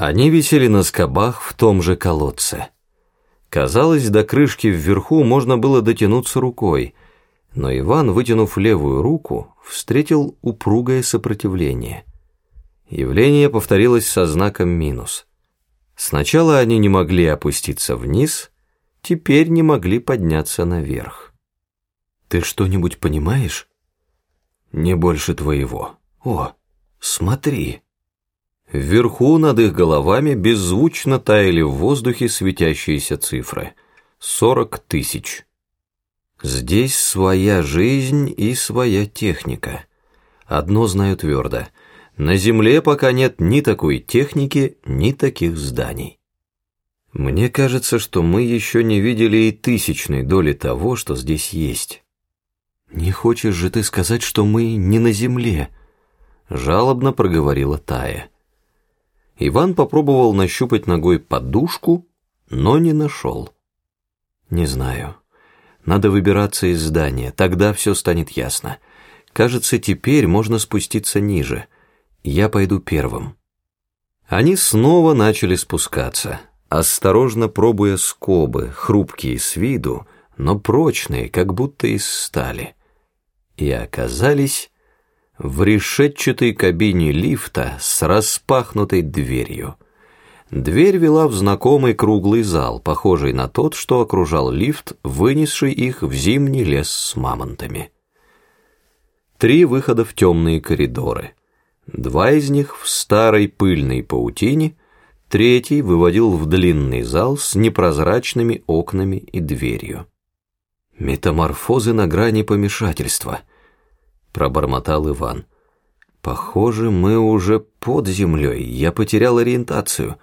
Они висели на скобах в том же колодце. Казалось, до крышки вверху можно было дотянуться рукой, но Иван, вытянув левую руку, встретил упругое сопротивление. Явление повторилось со знаком минус. Сначала они не могли опуститься вниз, теперь не могли подняться наверх. «Ты что-нибудь понимаешь?» «Не больше твоего. О, смотри!» Вверху над их головами беззвучно таяли в воздухе светящиеся цифры. Сорок тысяч. Здесь своя жизнь и своя техника. Одно знаю твердо. На Земле пока нет ни такой техники, ни таких зданий. Мне кажется, что мы еще не видели и тысячной доли того, что здесь есть. «Не хочешь же ты сказать, что мы не на Земле?» Жалобно проговорила Тая. Иван попробовал нащупать ногой подушку, но не нашел. Не знаю. Надо выбираться из здания, тогда все станет ясно. Кажется, теперь можно спуститься ниже. Я пойду первым. Они снова начали спускаться, осторожно пробуя скобы, хрупкие с виду, но прочные, как будто из стали. И оказались в решетчатой кабине лифта с распахнутой дверью. Дверь вела в знакомый круглый зал, похожий на тот, что окружал лифт, вынесший их в зимний лес с мамонтами. Три выхода в темные коридоры. Два из них в старой пыльной паутине, третий выводил в длинный зал с непрозрачными окнами и дверью. Метаморфозы на грани помешательства — пробормотал Иван. Похоже, мы уже под землей. Я потерял ориентацию.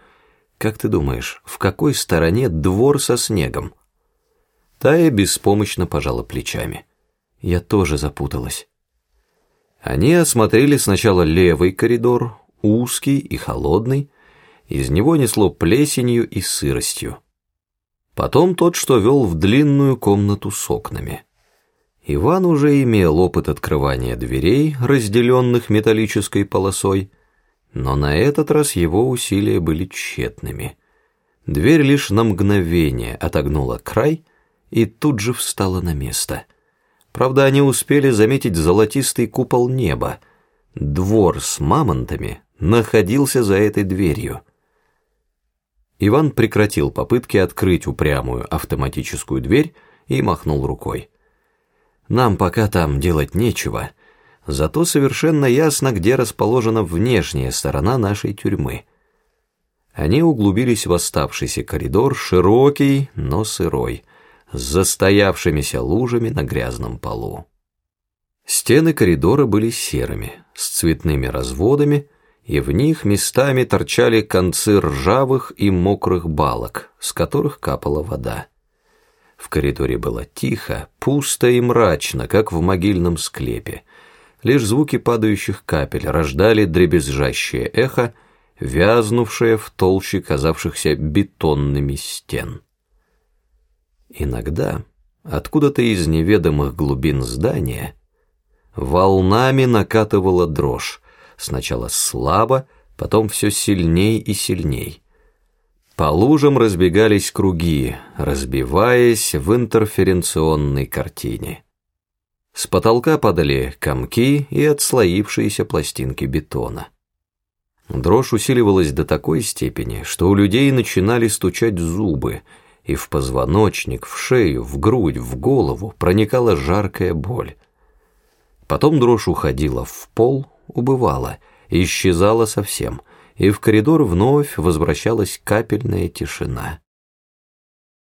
Как ты думаешь, в какой стороне двор со снегом? Тая беспомощно пожала плечами. Я тоже запуталась. Они осмотрели сначала левый коридор, узкий и холодный, из него несло плесенью и сыростью. Потом тот, что вел в длинную комнату с окнами. Иван уже имел опыт открывания дверей, разделенных металлической полосой, но на этот раз его усилия были тщетными. Дверь лишь на мгновение отогнула край и тут же встала на место. Правда, они успели заметить золотистый купол неба. Двор с мамонтами находился за этой дверью. Иван прекратил попытки открыть упрямую автоматическую дверь и махнул рукой. Нам пока там делать нечего, зато совершенно ясно, где расположена внешняя сторона нашей тюрьмы. Они углубились в оставшийся коридор, широкий, но сырой, с застоявшимися лужами на грязном полу. Стены коридора были серыми, с цветными разводами, и в них местами торчали концы ржавых и мокрых балок, с которых капала вода. В коридоре было тихо, пусто и мрачно, как в могильном склепе. Лишь звуки падающих капель рождали дребезжащее эхо, вязнувшее в толще казавшихся бетонными стен. Иногда, откуда-то из неведомых глубин здания, волнами накатывала дрожь, сначала слабо, потом все сильней и сильней. По лужам разбегались круги, разбиваясь в интерференционной картине. С потолка падали комки и отслоившиеся пластинки бетона. Дрожь усиливалась до такой степени, что у людей начинали стучать зубы, и в позвоночник, в шею, в грудь, в голову проникала жаркая боль. Потом дрожь уходила в пол, убывала, исчезала совсем — и в коридор вновь возвращалась капельная тишина.